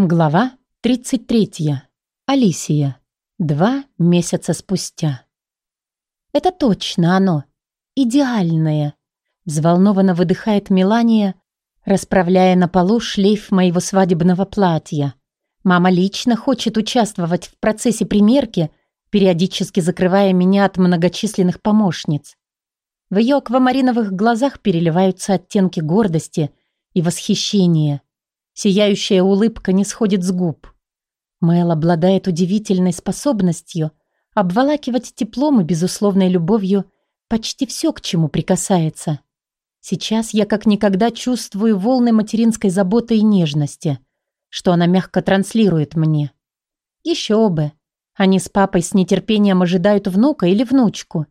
Глава 33. Алисия. Два месяца спустя. Это точно оно. Идеальное. Взволнованно выдыхает Мелания, расправляя на полу шлейф моего свадебного платья. Мама лично хочет участвовать в процессе примерки, периодически закрывая меня от многочисленных помощниц. В ее аквамариновых глазах переливаются оттенки гордости и восхищения – Сияющая улыбка не сходит с губ. Мэл обладает удивительной способностью обволакивать теплом и безусловной любовью почти все, к чему прикасается. Сейчас я как никогда чувствую волны материнской заботы и нежности, что она мягко транслирует мне. Еще бы. Они с папой с нетерпением ожидают внука или внучку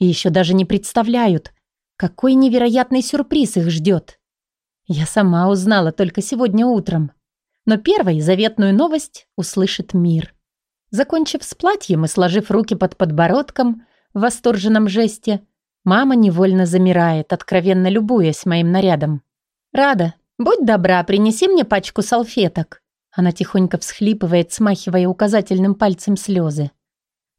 и еще даже не представляют, какой невероятный сюрприз их ждет. Я сама узнала только сегодня утром. Но первой заветную новость услышит мир. Закончив с платьем и сложив руки под подбородком в восторженном жесте, мама невольно замирает, откровенно любуясь моим нарядом. «Рада, будь добра, принеси мне пачку салфеток». Она тихонько всхлипывает, смахивая указательным пальцем слезы.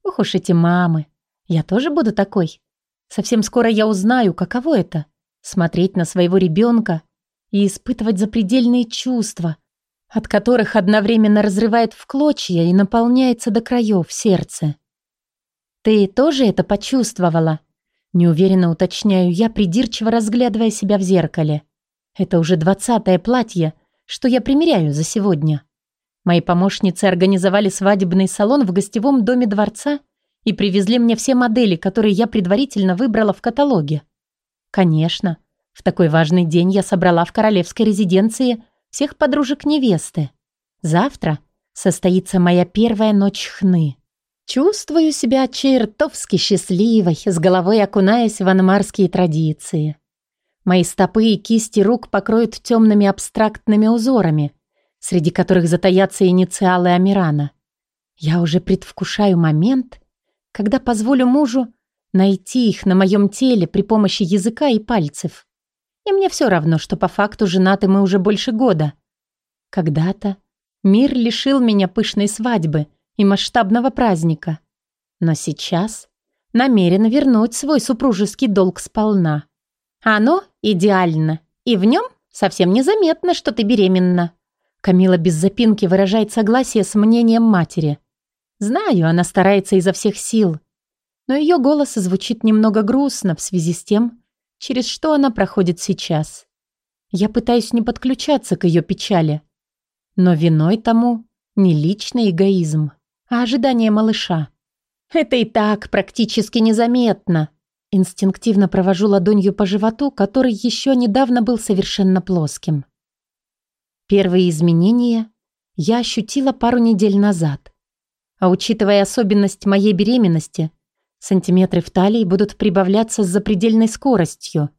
«Ух уж эти мамы! Я тоже буду такой. Совсем скоро я узнаю, каково это — смотреть на своего ребенка и испытывать запредельные чувства, от которых одновременно разрывает в клочья и наполняется до краев сердце. «Ты тоже это почувствовала?» Неуверенно уточняю я, придирчиво разглядывая себя в зеркале. Это уже двадцатое платье, что я примеряю за сегодня. Мои помощницы организовали свадебный салон в гостевом доме дворца и привезли мне все модели, которые я предварительно выбрала в каталоге. Конечно, в такой важный день я собрала в королевской резиденции всех подружек невесты. Завтра состоится моя первая ночь хны. Чувствую себя чертовски счастливой, с головой окунаясь в анмарские традиции. Мои стопы и кисти рук покроют темными абстрактными узорами, среди которых затаятся инициалы Амирана. Я уже предвкушаю момент, когда позволю мужу найти их на моем теле при помощи языка и пальцев. И мне все равно, что по факту женаты мы уже больше года. Когда-то мир лишил меня пышной свадьбы и масштабного праздника. Но сейчас намерен вернуть свой супружеский долг сполна. Оно идеально, и в нем совсем незаметно, что ты беременна. Камила без запинки выражает согласие с мнением матери. Знаю, она старается изо всех сил. Но ее голос звучит немного грустно в связи с тем, через что она проходит сейчас. Я пытаюсь не подключаться к ее печали. Но виной тому не личный эгоизм, а ожидание малыша. Это и так практически незаметно. Инстинктивно провожу ладонью по животу, который еще недавно был совершенно плоским. Первые изменения я ощутила пару недель назад. А учитывая особенность моей беременности – Сантиметры в талии будут прибавляться с запредельной скоростью.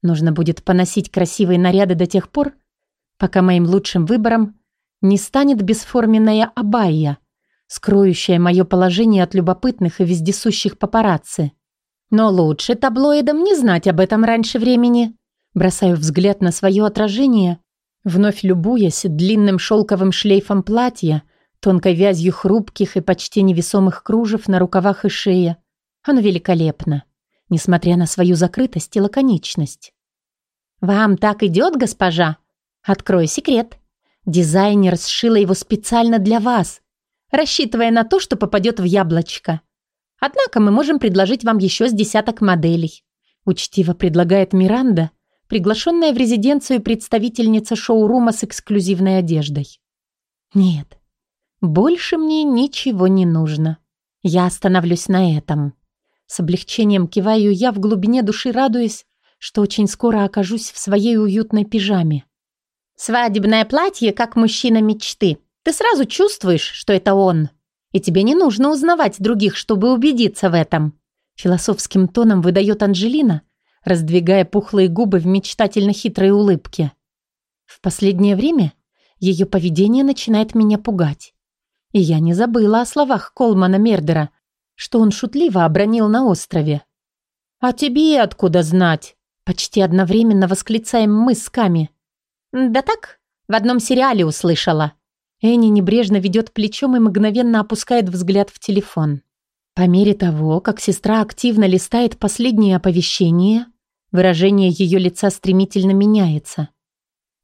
Нужно будет поносить красивые наряды до тех пор, пока моим лучшим выбором не станет бесформенная абайя, скроющая мое положение от любопытных и вездесущих папарацци. Но лучше таблоидам не знать об этом раньше времени. Бросаю взгляд на свое отражение, вновь любуясь длинным шелковым шлейфом платья, тонкой вязью хрупких и почти невесомых кружев на рукавах и шее, оно великолепно, несмотря на свою закрытость и лаконичность. «Вам так идет, госпожа? Открою секрет. Дизайнер сшила его специально для вас, рассчитывая на то, что попадет в яблочко. Однако мы можем предложить вам еще с десяток моделей», учтиво предлагает Миранда, приглашенная в резиденцию представительница шоурума с эксклюзивной одеждой. «Нет, больше мне ничего не нужно. Я остановлюсь на этом». С облегчением киваю я в глубине души, радуясь, что очень скоро окажусь в своей уютной пижаме. «Свадебное платье, как мужчина мечты. Ты сразу чувствуешь, что это он. И тебе не нужно узнавать других, чтобы убедиться в этом». Философским тоном выдает Анжелина, раздвигая пухлые губы в мечтательно хитрой улыбке. В последнее время ее поведение начинает меня пугать. И я не забыла о словах Колмана Мердера, что он шутливо обронил на острове. «А тебе откуда знать?» Почти одновременно восклицаем мы с Ками. «Да так, в одном сериале услышала». Энни небрежно ведет плечом и мгновенно опускает взгляд в телефон. По мере того, как сестра активно листает последние оповещения, выражение ее лица стремительно меняется.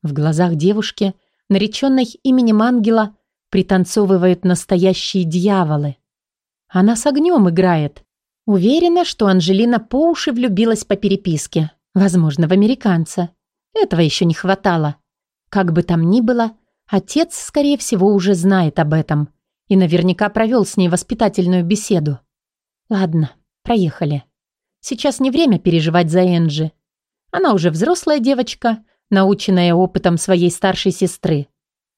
В глазах девушки, нареченной именем ангела, пританцовывают настоящие дьяволы. Она с огнем играет. Уверена, что Анжелина по уши влюбилась по переписке. Возможно, в американца. Этого еще не хватало. Как бы там ни было, отец, скорее всего, уже знает об этом и наверняка провел с ней воспитательную беседу. Ладно, проехали. Сейчас не время переживать за Энджи. Она уже взрослая девочка, наученная опытом своей старшей сестры.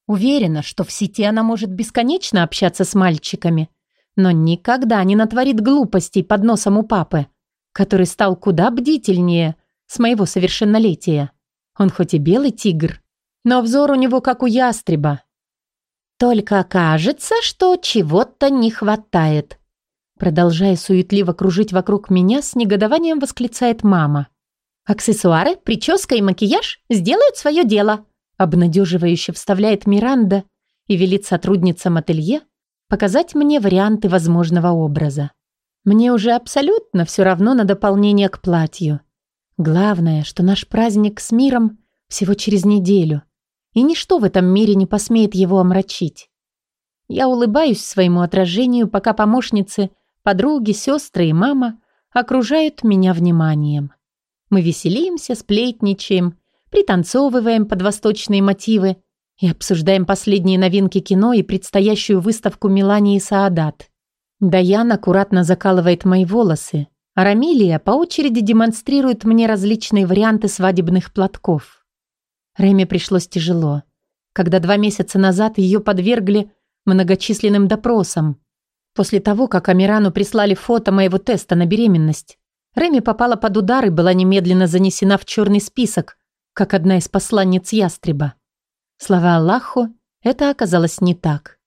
Уверена, что в сети она может бесконечно общаться с мальчиками, но никогда не натворит глупостей под носом у папы, который стал куда бдительнее с моего совершеннолетия. Он хоть и белый тигр, но взор у него как у ястреба. Только кажется, что чего-то не хватает. Продолжая суетливо кружить вокруг меня, с негодованием восклицает мама. «Аксессуары, прическа и макияж сделают свое дело», обнадеживающе вставляет Миранда и велит сотрудницам ателье показать мне варианты возможного образа. Мне уже абсолютно все равно на дополнение к платью. Главное, что наш праздник с миром всего через неделю, и ничто в этом мире не посмеет его омрачить. Я улыбаюсь своему отражению, пока помощницы – Подруги, сестры и мама окружают меня вниманием. Мы веселимся, сплетничаем, пританцовываем под восточные мотивы и обсуждаем последние новинки кино и предстоящую выставку Мелании Саадат. Даян аккуратно закалывает мои волосы, а Рамилия по очереди демонстрирует мне различные варианты свадебных платков. Рэме пришлось тяжело, когда два месяца назад ее подвергли многочисленным допросам, После того, как Амирану прислали фото моего теста на беременность, Реми попала под удар и была немедленно занесена в черный список, как одна из посланниц ястреба. Слава Аллаху, это оказалось не так.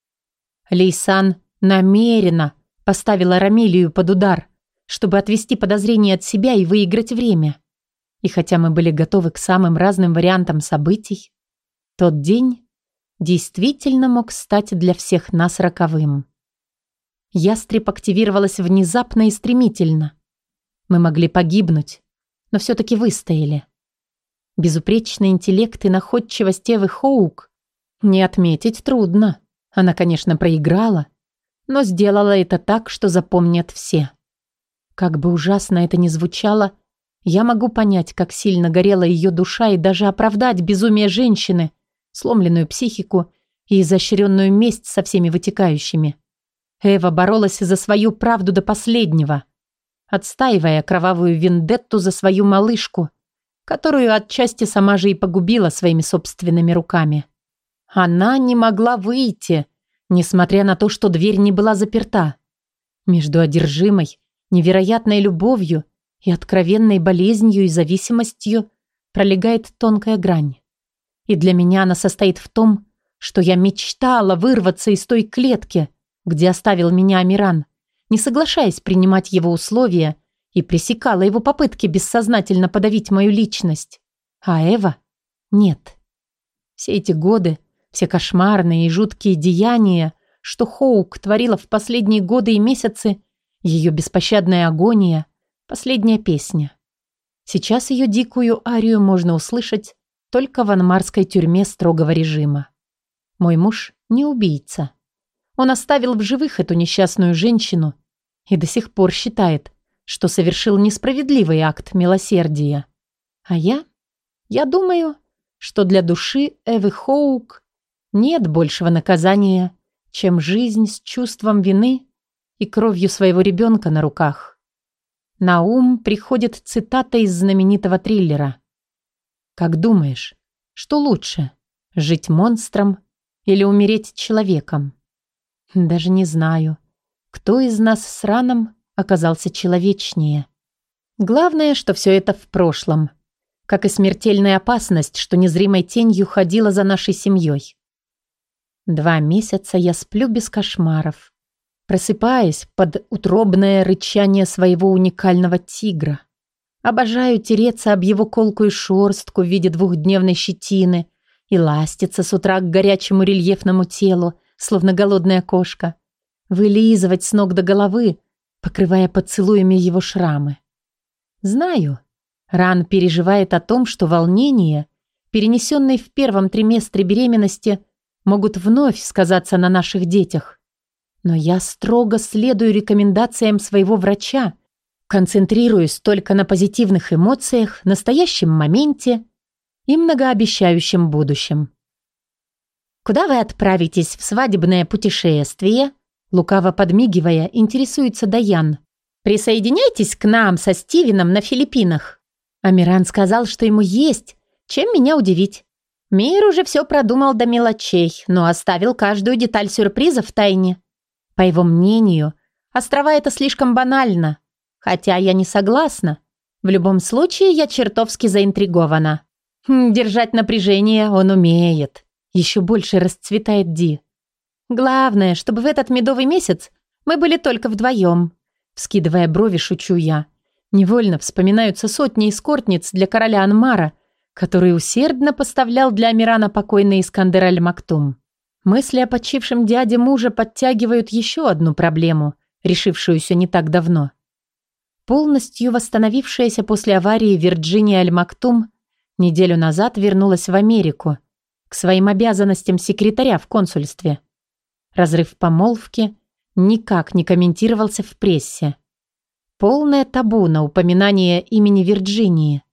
Лейсан намеренно поставила Рамилию под удар, чтобы отвести подозрения от себя и выиграть время. И хотя мы были готовы к самым разным вариантам событий, тот день действительно мог стать для всех нас роковым. Ястреб активировалась внезапно и стремительно. Мы могли погибнуть, но все-таки выстояли. Безупречный интеллект и находчивость Эвы Хоук не отметить трудно. Она, конечно, проиграла, но сделала это так, что запомнят все. Как бы ужасно это ни звучало, я могу понять, как сильно горела ее душа и даже оправдать безумие женщины, сломленную психику и изощренную месть со всеми вытекающими. Эва боролась за свою правду до последнего, отстаивая кровавую вендетту за свою малышку, которую отчасти сама же и погубила своими собственными руками. Она не могла выйти, несмотря на то, что дверь не была заперта. Между одержимой, невероятной любовью и откровенной болезнью и зависимостью пролегает тонкая грань. И для меня она состоит в том, что я мечтала вырваться из той клетки – где оставил меня Амиран, не соглашаясь принимать его условия и пресекала его попытки бессознательно подавить мою личность. А Эва? Нет. Все эти годы, все кошмарные и жуткие деяния, что Хоук творила в последние годы и месяцы, ее беспощадная агония, последняя песня. Сейчас ее дикую арию можно услышать только в анмарской тюрьме строгого режима. Мой муж не убийца. Он оставил в живых эту несчастную женщину и до сих пор считает, что совершил несправедливый акт милосердия. А я? Я думаю, что для души Эвы Хоук нет большего наказания, чем жизнь с чувством вины и кровью своего ребенка на руках. На ум приходит цитата из знаменитого триллера. «Как думаешь, что лучше, жить монстром или умереть человеком?» Даже не знаю, кто из нас с Раном оказался человечнее. Главное, что все это в прошлом. Как и смертельная опасность, что незримой тенью ходила за нашей семьей. Два месяца я сплю без кошмаров, просыпаясь под утробное рычание своего уникального тигра. Обожаю тереться об его колкую шорстку в виде двухдневной щетины и ластиться с утра к горячему рельефному телу, словно голодная кошка, вылизывать с ног до головы, покрывая поцелуями его шрамы. Знаю, Ран переживает о том, что волнение, перенесенные в первом триместре беременности, могут вновь сказаться на наших детях. Но я строго следую рекомендациям своего врача, концентрируюсь только на позитивных эмоциях, настоящем моменте и многообещающем будущем. «Куда вы отправитесь в свадебное путешествие?» Лукаво подмигивая, интересуется Даян. «Присоединяйтесь к нам со Стивеном на Филиппинах». Амиран сказал, что ему есть, чем меня удивить. Мир уже все продумал до мелочей, но оставил каждую деталь сюрприза в тайне. По его мнению, острова это слишком банально. Хотя я не согласна. В любом случае, я чертовски заинтригована. Хм, держать напряжение он умеет. Еще больше расцветает Ди. Главное, чтобы в этот медовый месяц мы были только вдвоем. Вскидывая брови, шучу я. Невольно вспоминаются сотни эскортниц для короля Анмара, который усердно поставлял для Амирана покойный Искандер Аль-Мактум. Мысли о почившем дяде мужа подтягивают еще одну проблему, решившуюся не так давно. Полностью восстановившаяся после аварии Вирджиния Аль-Мактум неделю назад вернулась в Америку к своим обязанностям секретаря в консульстве. Разрыв помолвки никак не комментировался в прессе. Полное табу на упоминание имени Вирджинии.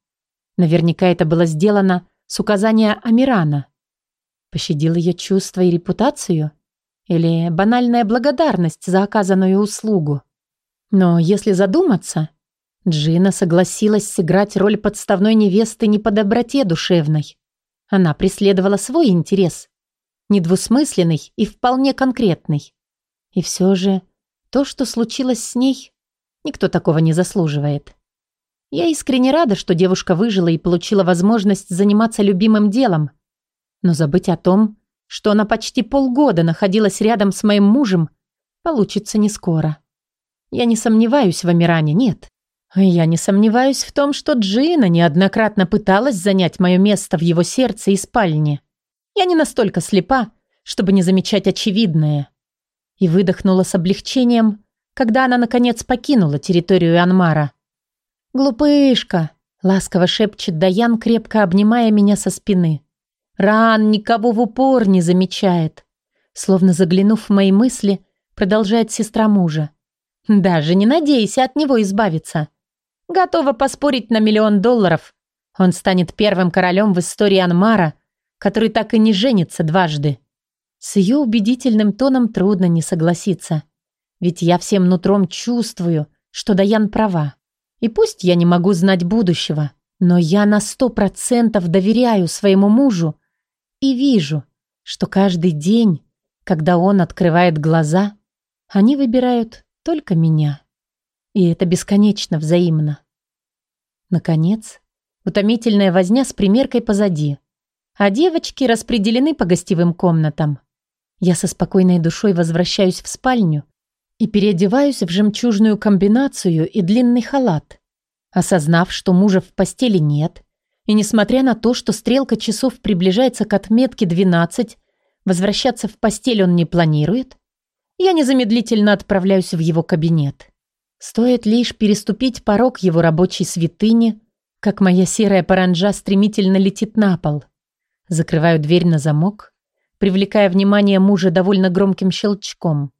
Наверняка это было сделано с указания Амирана. Пощадил ее чувства и репутацию? Или банальная благодарность за оказанную услугу? Но если задуматься, Джина согласилась сыграть роль подставной невесты не по доброте душевной. Она преследовала свой интерес, недвусмысленный и вполне конкретный. И все же то, что случилось с ней, никто такого не заслуживает. Я искренне рада, что девушка выжила и получила возможность заниматься любимым делом. Но забыть о том, что она почти полгода находилась рядом с моим мужем, получится не скоро. Я не сомневаюсь в Амиране, нет. Я не сомневаюсь в том, что Джина неоднократно пыталась занять мое место в его сердце и спальне. Я не настолько слепа, чтобы не замечать очевидное. И выдохнула с облегчением, когда она, наконец, покинула территорию Анмара. «Глупышка!» — ласково шепчет Даян, крепко обнимая меня со спины. «Ран никого в упор не замечает!» Словно заглянув в мои мысли, продолжает сестра мужа. «Даже не надейся от него избавиться. Готова поспорить на миллион долларов. Он станет первым королем в истории Анмара, который так и не женится дважды». С ее убедительным тоном трудно не согласиться. Ведь я всем нутром чувствую, что Даян права. И пусть я не могу знать будущего, но я на сто процентов доверяю своему мужу и вижу, что каждый день, когда он открывает глаза, они выбирают только меня. И это бесконечно взаимно. Наконец, утомительная возня с примеркой позади, а девочки распределены по гостевым комнатам. Я со спокойной душой возвращаюсь в спальню и переодеваюсь в жемчужную комбинацию и длинный халат. Осознав, что мужа в постели нет, и несмотря на то, что стрелка часов приближается к отметке 12, возвращаться в постель он не планирует, я незамедлительно отправляюсь в его кабинет. Стоит лишь переступить порог его рабочей святыни, как моя серая паранджа стремительно летит на пол. Закрываю дверь на замок, привлекая внимание мужа довольно громким щелчком.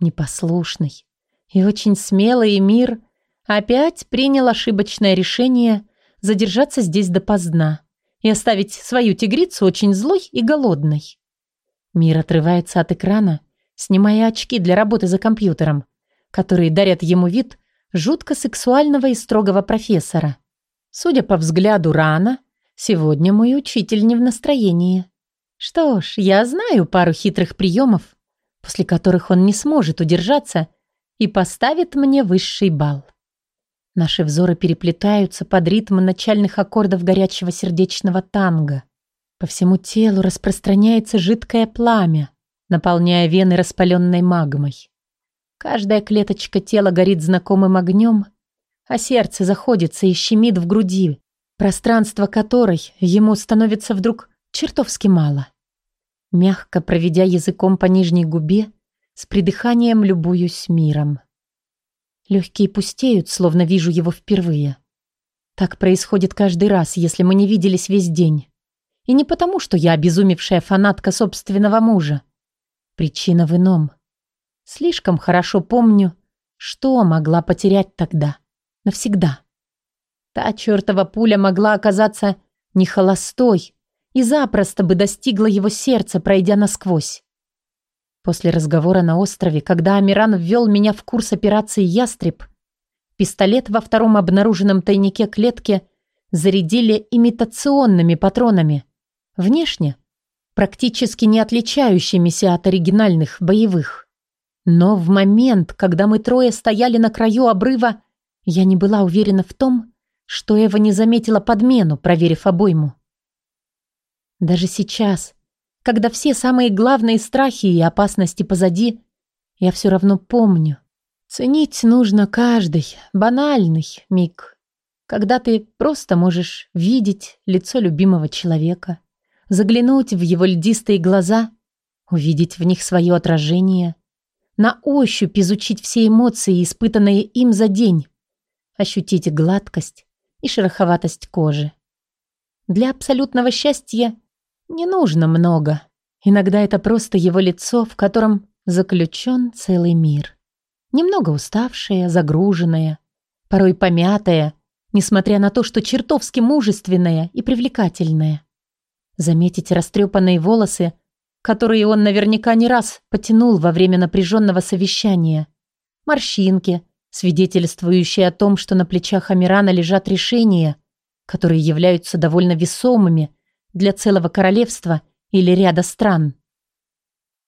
Непослушный и очень смелый мир опять принял ошибочное решение задержаться здесь допоздна и оставить свою тигрицу очень злой и голодной. Мир отрывается от экрана, снимая очки для работы за компьютером, которые дарят ему вид жутко сексуального и строгого профессора. Судя по взгляду Рана, сегодня мой учитель не в настроении. Что ж, я знаю пару хитрых приемов, после которых он не сможет удержаться и поставит мне высший балл. Наши взоры переплетаются под ритм начальных аккордов горячего сердечного танго. По всему телу распространяется жидкое пламя, наполняя вены распаленной магмой. Каждая клеточка тела горит знакомым огнем, а сердце заходится и щемит в груди, пространство которой ему становится вдруг чертовски мало. Мягко проведя языком по нижней губе, с придыханием любуюсь миром. Легкие пустеют, словно вижу его впервые. Так происходит каждый раз, если мы не виделись весь день. И не потому, что я обезумевшая фанатка собственного мужа. Причина в ином. Слишком хорошо помню, что могла потерять тогда. Навсегда. Та чертова пуля могла оказаться не холостой и запросто бы достигла его сердца, пройдя насквозь. После разговора на острове, когда Амиран ввел меня в курс операции «Ястреб», пистолет во втором обнаруженном тайнике клетки зарядили имитационными патронами. Внешне практически не отличающимися от оригинальных боевых. Но в момент, когда мы трое стояли на краю обрыва, я не была уверена в том, что Эва не заметила подмену, проверив обойму. Даже сейчас, когда все самые главные страхи и опасности позади, я все равно помню. Ценить нужно каждый банальный миг, когда ты просто можешь видеть лицо любимого человека, заглянуть в его льдистые глаза, увидеть в них свое отражение, на ощупь изучить все эмоции, испытанные им за день, ощутить гладкость и шероховатость кожи. Для абсолютного счастья не нужно много. Иногда это просто его лицо, в котором заключен целый мир. Немного уставшее, загруженное, порой помятое, несмотря на то, что чертовски мужественное и привлекательное. Заметить растрепанные волосы, которые он наверняка не раз потянул во время напряженного совещания. Морщинки, свидетельствующие о том, что на плечах Амирана лежат решения, которые являются довольно весомыми для целого королевства или ряда стран.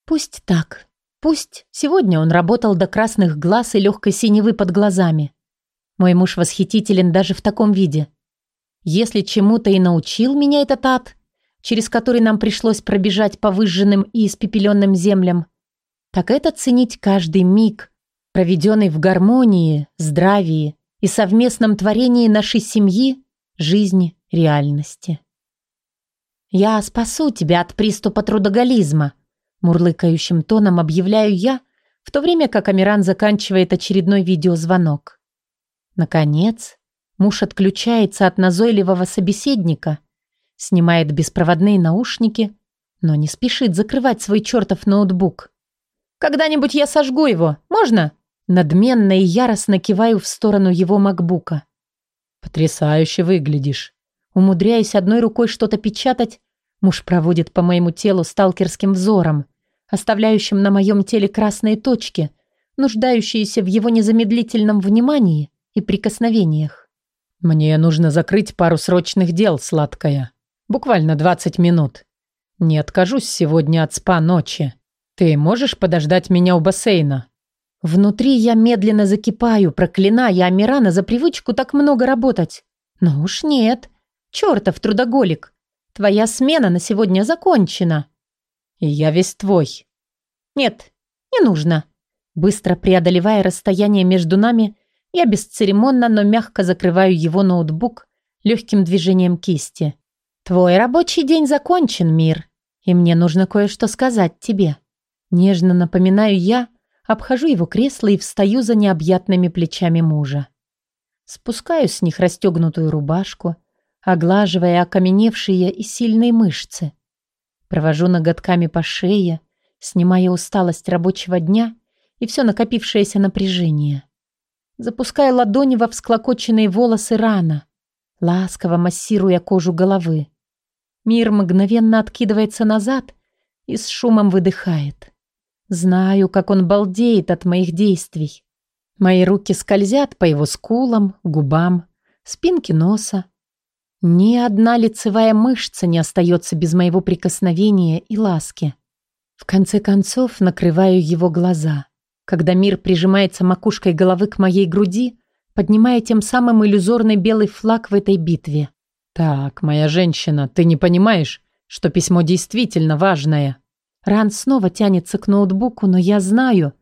Пусть так. Пусть сегодня он работал до красных глаз и легкой синевы под глазами. Мой муж восхитителен даже в таком виде. Если чему-то и научил меня этот ад, через который нам пришлось пробежать по выжженным и испепеленным землям, так это ценить каждый миг, проведенный в гармонии, здравии и совместном творении нашей семьи, жизни, реальности. «Я спасу тебя от приступа трудоголизма», мурлыкающим тоном объявляю я, в то время как Амиран заканчивает очередной видеозвонок. Наконец, муж отключается от назойливого собеседника, снимает беспроводные наушники, но не спешит закрывать свой чертов ноутбук. «Когда-нибудь я сожгу его, можно?» Надменно и яростно киваю в сторону его макбука. «Потрясающе выглядишь», Умудряясь одной рукой что-то печатать, муж проводит по моему телу сталкерским взором, оставляющим на моем теле красные точки, нуждающиеся в его незамедлительном внимании и прикосновениях. «Мне нужно закрыть пару срочных дел, сладкая. Буквально 20 минут. Не откажусь сегодня от спа ночи. Ты можешь подождать меня у бассейна?» Внутри я медленно закипаю, проклиная Амирана за привычку так много работать. Но уж нет. Чертов трудоголик! Твоя смена на сегодня закончена. И я весь твой. Нет, не нужно. Быстро преодолевая расстояние между нами, я бесцеремонно, но мягко закрываю его ноутбук легким движением кисти. Твой рабочий день закончен, мир, и мне нужно кое-что сказать тебе. Нежно напоминаю я, обхожу его кресло и встаю за необъятными плечами мужа. Спускаю с них расстегнутую рубашку, оглаживая окаменевшие и сильные мышцы. Провожу ноготками по шее, снимая усталость рабочего дня и все накопившееся напряжение. Запуская ладони во всклокоченные волосы рана, ласково массируя кожу головы. Мир мгновенно откидывается назад и с шумом выдыхает. Знаю, как он балдеет от моих действий. Мои руки скользят по его скулам, губам, спинке носа, ни одна лицевая мышца не остается без моего прикосновения и ласки. В конце концов накрываю его глаза, когда мир прижимается макушкой головы к моей груди, поднимая тем самым иллюзорный белый флаг в этой битве. «Так, моя женщина, ты не понимаешь, что письмо действительно важное?» Ран снова тянется к ноутбуку, но я знаю,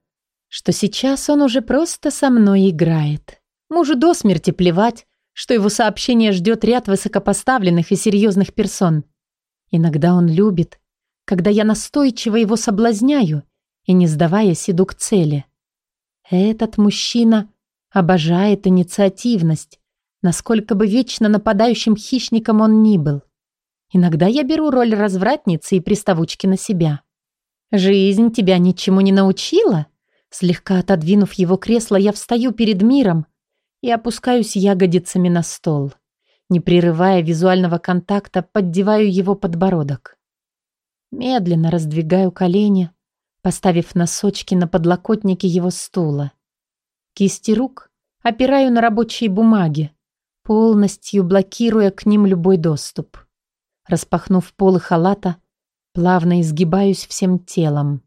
что сейчас он уже просто со мной играет. Мужу до смерти плевать, что его сообщение ждет ряд высокопоставленных и серьезных персон. Иногда он любит, когда я настойчиво его соблазняю и, не сдаваясь, иду к цели. Этот мужчина обожает инициативность, насколько бы вечно нападающим хищником он ни был. Иногда я беру роль развратницы и приставучки на себя. «Жизнь тебя ничему не научила?» Слегка отодвинув его кресло, я встаю перед миром и опускаюсь ягодицами на стол. Не прерывая визуального контакта, поддеваю его подбородок. Медленно раздвигаю колени, поставив носочки на подлокотники его стула. Кисти рук опираю на рабочие бумаги, полностью блокируя к ним любой доступ. Распахнув полы халата, плавно изгибаюсь всем телом.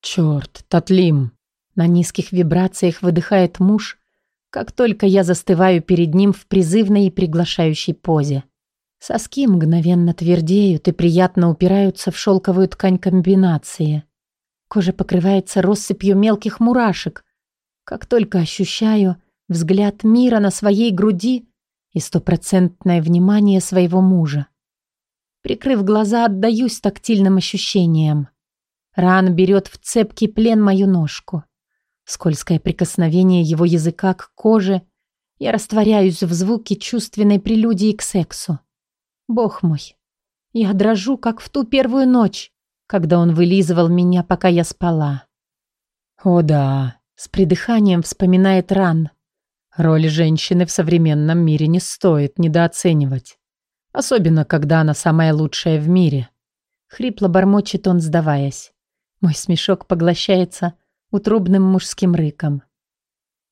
«Чёрт, Татлим!» На низких вибрациях выдыхает муж, как только я застываю перед ним в призывной и приглашающей позе. Соски мгновенно твердеют и приятно упираются в шелковую ткань комбинации. Кожа покрывается россыпью мелких мурашек. Как только ощущаю взгляд мира на своей груди и стопроцентное внимание своего мужа. Прикрыв глаза, отдаюсь тактильным ощущениям. Ран берет в цепкий плен мою ножку. Скользкое прикосновение его языка к коже. Я растворяюсь в звуке чувственной прелюдии к сексу. Бог мой, я дрожу, как в ту первую ночь, когда он вылизывал меня, пока я спала. О да, с придыханием вспоминает Ран. Роль женщины в современном мире не стоит недооценивать. Особенно, когда она самая лучшая в мире. Хрипло бормочет он, сдаваясь. Мой смешок поглощается утробным мужским рыком.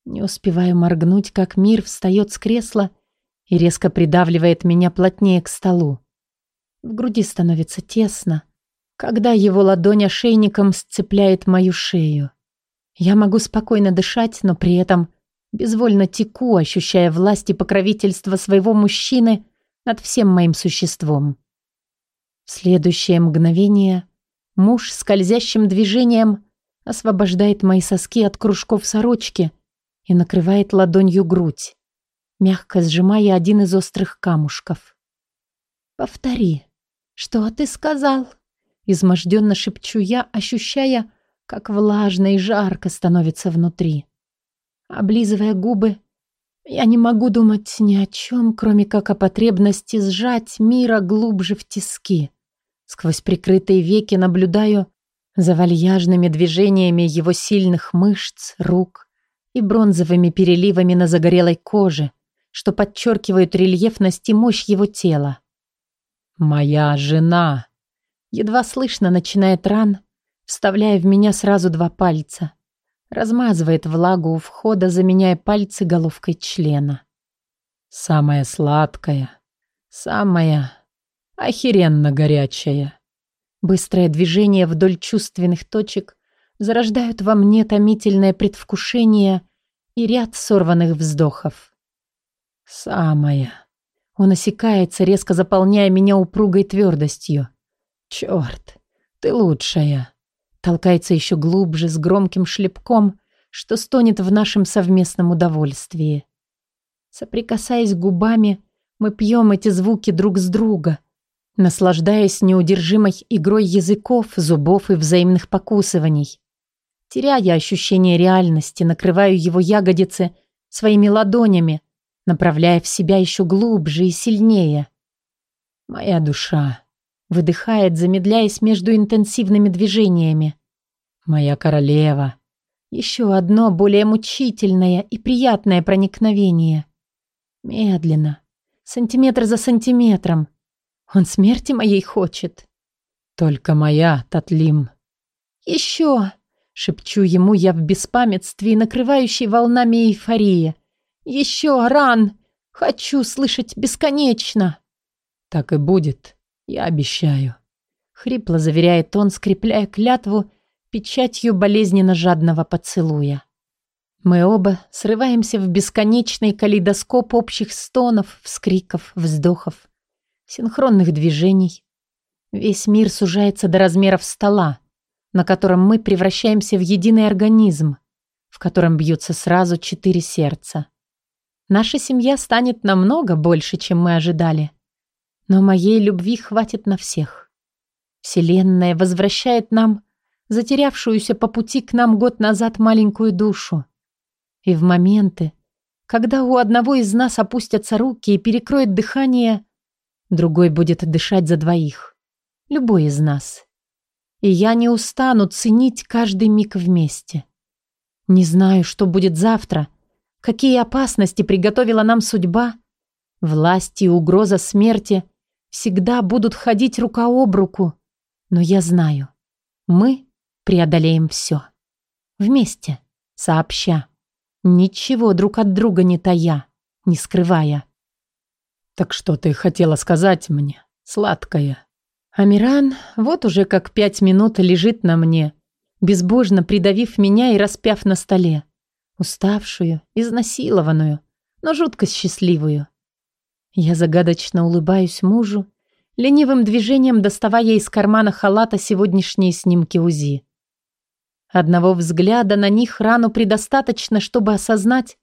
Не успеваю моргнуть, как мир встает с кресла и резко придавливает меня плотнее к столу. В груди становится тесно, когда его ладонь ошейником сцепляет мою шею. Я могу спокойно дышать, но при этом безвольно теку, ощущая власть и покровительство своего мужчины над всем моим существом. В следующее мгновение муж скользящим движением освобождает мои соски от кружков сорочки и накрывает ладонью грудь, мягко сжимая один из острых камушков. «Повтори, что ты сказал?» Изможденно шепчу я, ощущая, как влажно и жарко становится внутри. Облизывая губы, я не могу думать ни о чем, кроме как о потребности сжать мира глубже в тиски. Сквозь прикрытые веки наблюдаю за вальяжными движениями его сильных мышц, рук и бронзовыми переливами на загорелой коже, что подчеркивают рельефность и мощь его тела. «Моя жена!» Едва слышно начинает ран, вставляя в меня сразу два пальца. Размазывает влагу у входа, заменяя пальцы головкой члена. «Самая сладкая, самая охеренно горячая». Быстрое движение вдоль чувственных точек зарождают во мне томительное предвкушение и ряд сорванных вздохов. «Самая». Он осекается, резко заполняя меня упругой твердостью. «Черт, ты лучшая!» Толкается еще глубже, с громким шлепком, что стонет в нашем совместном удовольствии. Соприкасаясь губами, мы пьем эти звуки друг с друга — наслаждаясь неудержимой игрой языков, зубов и взаимных покусываний. Теряя ощущение реальности, накрываю его ягодицы своими ладонями, направляя в себя еще глубже и сильнее. Моя душа выдыхает, замедляясь между интенсивными движениями. Моя королева. Еще одно более мучительное и приятное проникновение. Медленно, сантиметр за сантиметром, он смерти моей хочет. Только моя, Татлим. Еще, шепчу ему я в беспамятстве, накрывающей волнами эйфории. Еще, ран, хочу слышать бесконечно. Так и будет, я обещаю. Хрипло заверяет он, скрепляя клятву печатью болезненно жадного поцелуя. Мы оба срываемся в бесконечный калейдоскоп общих стонов, вскриков, вздохов синхронных движений. Весь мир сужается до размеров стола, на котором мы превращаемся в единый организм, в котором бьются сразу четыре сердца. Наша семья станет намного больше, чем мы ожидали. Но моей любви хватит на всех. Вселенная возвращает нам затерявшуюся по пути к нам год назад маленькую душу. И в моменты, когда у одного из нас опустятся руки и перекроет дыхание, другой будет дышать за двоих. Любой из нас. И я не устану ценить каждый миг вместе. Не знаю, что будет завтра, какие опасности приготовила нам судьба. Власть и угроза смерти всегда будут ходить рука об руку. Но я знаю, мы преодолеем все. Вместе, сообща. Ничего друг от друга не тая, не скрывая. «Так что ты хотела сказать мне, сладкая?» Амиран вот уже как пять минут лежит на мне, безбожно придавив меня и распяв на столе. Уставшую, изнасилованную, но жутко счастливую. Я загадочно улыбаюсь мужу, ленивым движением доставая из кармана халата сегодняшние снимки УЗИ. Одного взгляда на них рану предостаточно, чтобы осознать,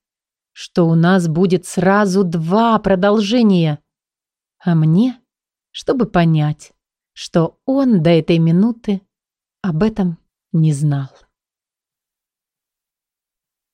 что у нас будет сразу два продолжения. А мне, чтобы понять, что он до этой минуты об этом не знал.